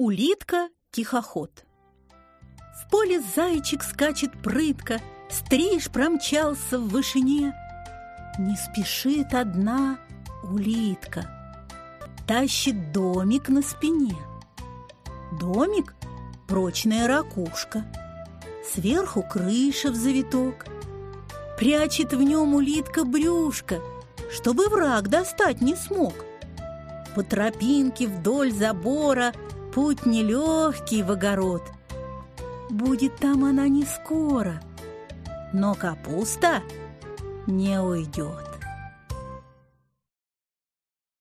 Улитка-тихоход В поле зайчик скачет прытко, Стриж промчался в вышине. Не спешит одна улитка, Тащит домик на спине. Домик — прочная ракушка, Сверху крыша в завиток. Прячет в нем улитка брюшко, Чтобы враг достать не смог. По тропинке вдоль забора Путь нелегкий в огород. Будет там она не скоро, но капуста не уйдет.